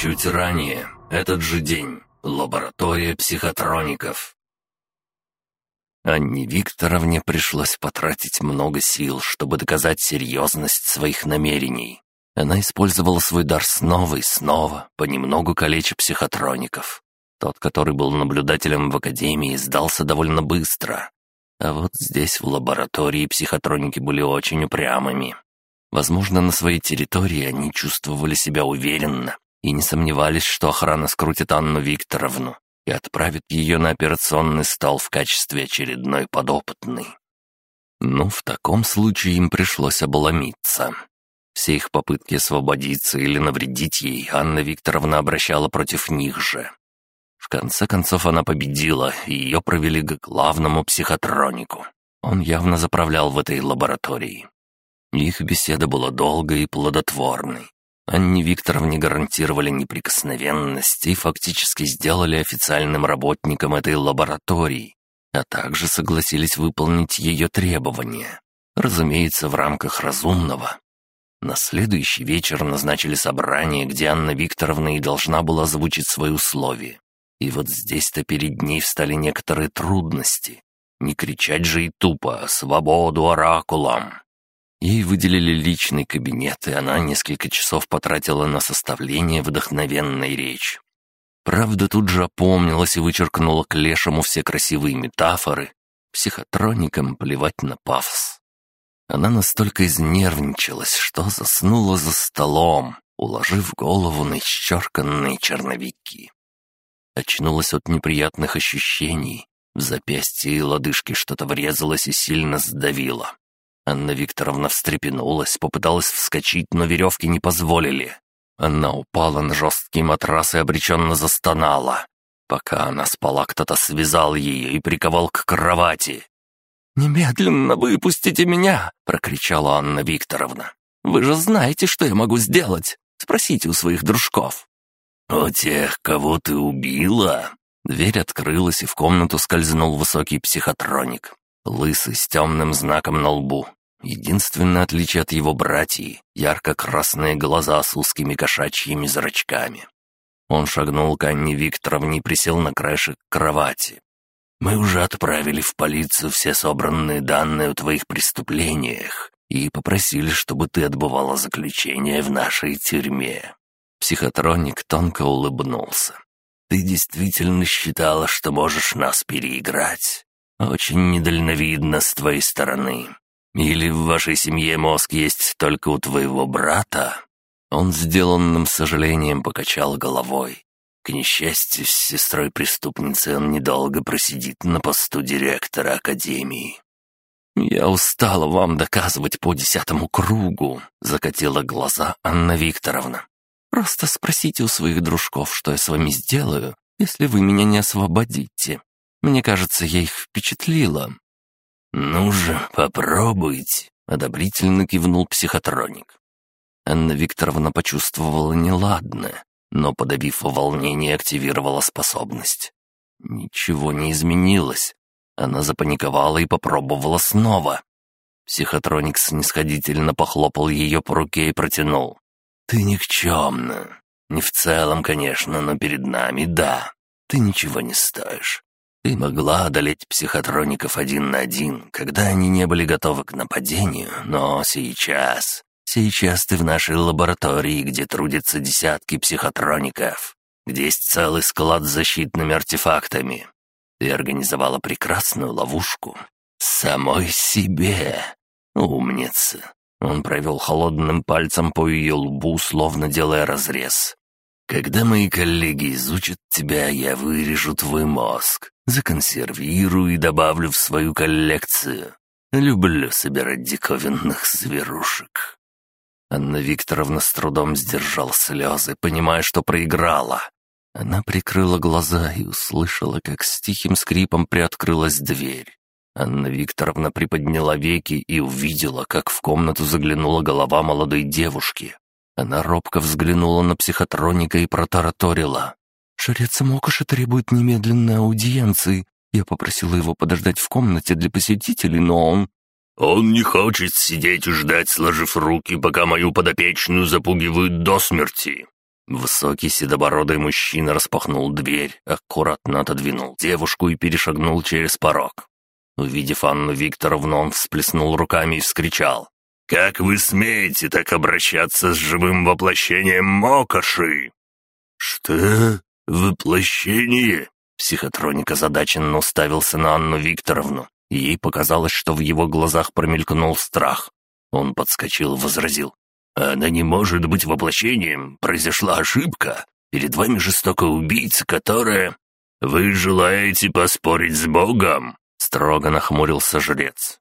Чуть ранее, этот же день, лаборатория психотроников. Анне Викторовне пришлось потратить много сил, чтобы доказать серьезность своих намерений. Она использовала свой дар снова и снова, понемногу калеча психотроников. Тот, который был наблюдателем в Академии, сдался довольно быстро. А вот здесь, в лаборатории, психотроники были очень упрямыми. Возможно, на своей территории они чувствовали себя уверенно и не сомневались, что охрана скрутит Анну Викторовну и отправит ее на операционный стол в качестве очередной подопытной. Ну, в таком случае им пришлось обломиться. Все их попытки освободиться или навредить ей Анна Викторовна обращала против них же. В конце концов она победила, и ее провели к главному психотронику. Он явно заправлял в этой лаборатории. Их беседа была долгой и плодотворной. Анне Викторовне гарантировали неприкосновенность и фактически сделали официальным работником этой лаборатории, а также согласились выполнить ее требования. Разумеется, в рамках разумного. На следующий вечер назначили собрание, где Анна Викторовна и должна была озвучить свои условия. И вот здесь-то перед ней встали некоторые трудности. Не кричать же и тупо «Свободу оракулам!» Ей выделили личный кабинет, и она несколько часов потратила на составление вдохновенной речи. Правда, тут же опомнилась и вычеркнула к лешему все красивые метафоры. Психотроникам плевать на пафос. Она настолько изнервничалась, что заснула за столом, уложив голову на исчерканные черновики. Очнулась от неприятных ощущений. В запястье и лодыжке что-то врезалось и сильно сдавило. Анна Викторовна встрепенулась, попыталась вскочить, но веревки не позволили. Она упала на жесткий матрас и обреченно застонала. Пока она спала, кто-то связал ее и приковал к кровати. «Немедленно выпустите меня!» — прокричала Анна Викторовна. «Вы же знаете, что я могу сделать. Спросите у своих дружков». «У тех, кого ты убила?» Дверь открылась, и в комнату скользнул высокий психотроник. Лысый, с темным знаком на лбу, Единственное отличие от его братьев — ярко-красные глаза с узкими кошачьими зрачками. Он шагнул к Анне Викторовне и присел на краешек кровати. «Мы уже отправили в полицию все собранные данные о твоих преступлениях и попросили, чтобы ты отбывала заключение в нашей тюрьме». Психотроник тонко улыбнулся. «Ты действительно считала, что можешь нас переиграть? Очень недальновидно с твоей стороны. Или в вашей семье мозг есть только у твоего брата?» Он сделанным сожалением покачал головой. К несчастью, с сестрой преступницы он недолго просидит на посту директора академии. «Я устала вам доказывать по десятому кругу», — закатила глаза Анна Викторовна. «Просто спросите у своих дружков, что я с вами сделаю, если вы меня не освободите. Мне кажется, я их впечатлила. «Ну же, попробуйте», — одобрительно кивнул психотроник. Анна Викторовна почувствовала неладное, но, подавив волнение, активировала способность. Ничего не изменилось. Она запаниковала и попробовала снова. Психотроник снисходительно похлопал ее по руке и протянул. «Ты никчемна. Не в целом, конечно, но перед нами, да. Ты ничего не стоишь. Ты могла одолеть психотроников один на один, когда они не были готовы к нападению, но сейчас... Сейчас ты в нашей лаборатории, где трудятся десятки психотроников, где есть целый склад с защитными артефактами. Ты организовала прекрасную ловушку. Самой себе. Умница. Он провел холодным пальцем по ее лбу, словно делая разрез. Когда мои коллеги изучат тебя, я вырежу твой мозг, законсервирую и добавлю в свою коллекцию. Люблю собирать диковинных зверушек». Анна Викторовна с трудом сдержала слезы, понимая, что проиграла. Она прикрыла глаза и услышала, как с тихим скрипом приоткрылась дверь. Анна Викторовна приподняла веки и увидела, как в комнату заглянула голова молодой девушки. Она робко взглянула на психотроника и протараторила. «Шарец Мокоши требует немедленной аудиенции. Я попросила его подождать в комнате для посетителей, но он...» «Он не хочет сидеть и ждать, сложив руки, пока мою подопечную запугивают до смерти. Высокий седобородый мужчина распахнул дверь, аккуратно отодвинул девушку и перешагнул через порог. Увидев Анну Викторовну, он всплеснул руками и вскричал. «Как вы смеете так обращаться с живым воплощением Мокоши?» «Что? Воплощение?» Психотроник озадаченно уставился на Анну Викторовну, ей показалось, что в его глазах промелькнул страх. Он подскочил и возразил. «Она не может быть воплощением. Произошла ошибка. Перед вами жестокая убийца, которая...» «Вы желаете поспорить с Богом?» — строго нахмурился жрец.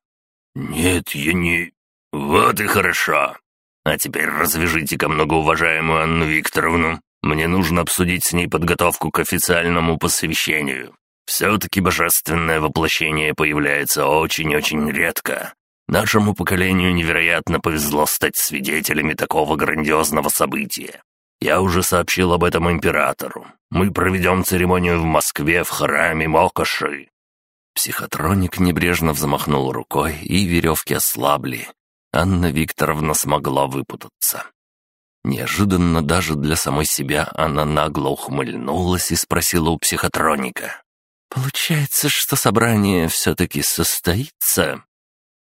«Нет, я не...» «Вот и хорошо. А теперь развяжите-ка многоуважаемую Анну Викторовну мне нужно обсудить с ней подготовку к официальному посвящению. Все-таки божественное воплощение появляется очень-очень редко. Нашему поколению невероятно повезло стать свидетелями такого грандиозного события. Я уже сообщил об этом императору. Мы проведем церемонию в Москве в храме Мокоши». Психотроник небрежно взмахнул рукой, и веревки ослабли. Анна Викторовна смогла выпутаться. Неожиданно даже для самой себя она нагло ухмыльнулась и спросила у психотроника. «Получается, что собрание все-таки состоится?»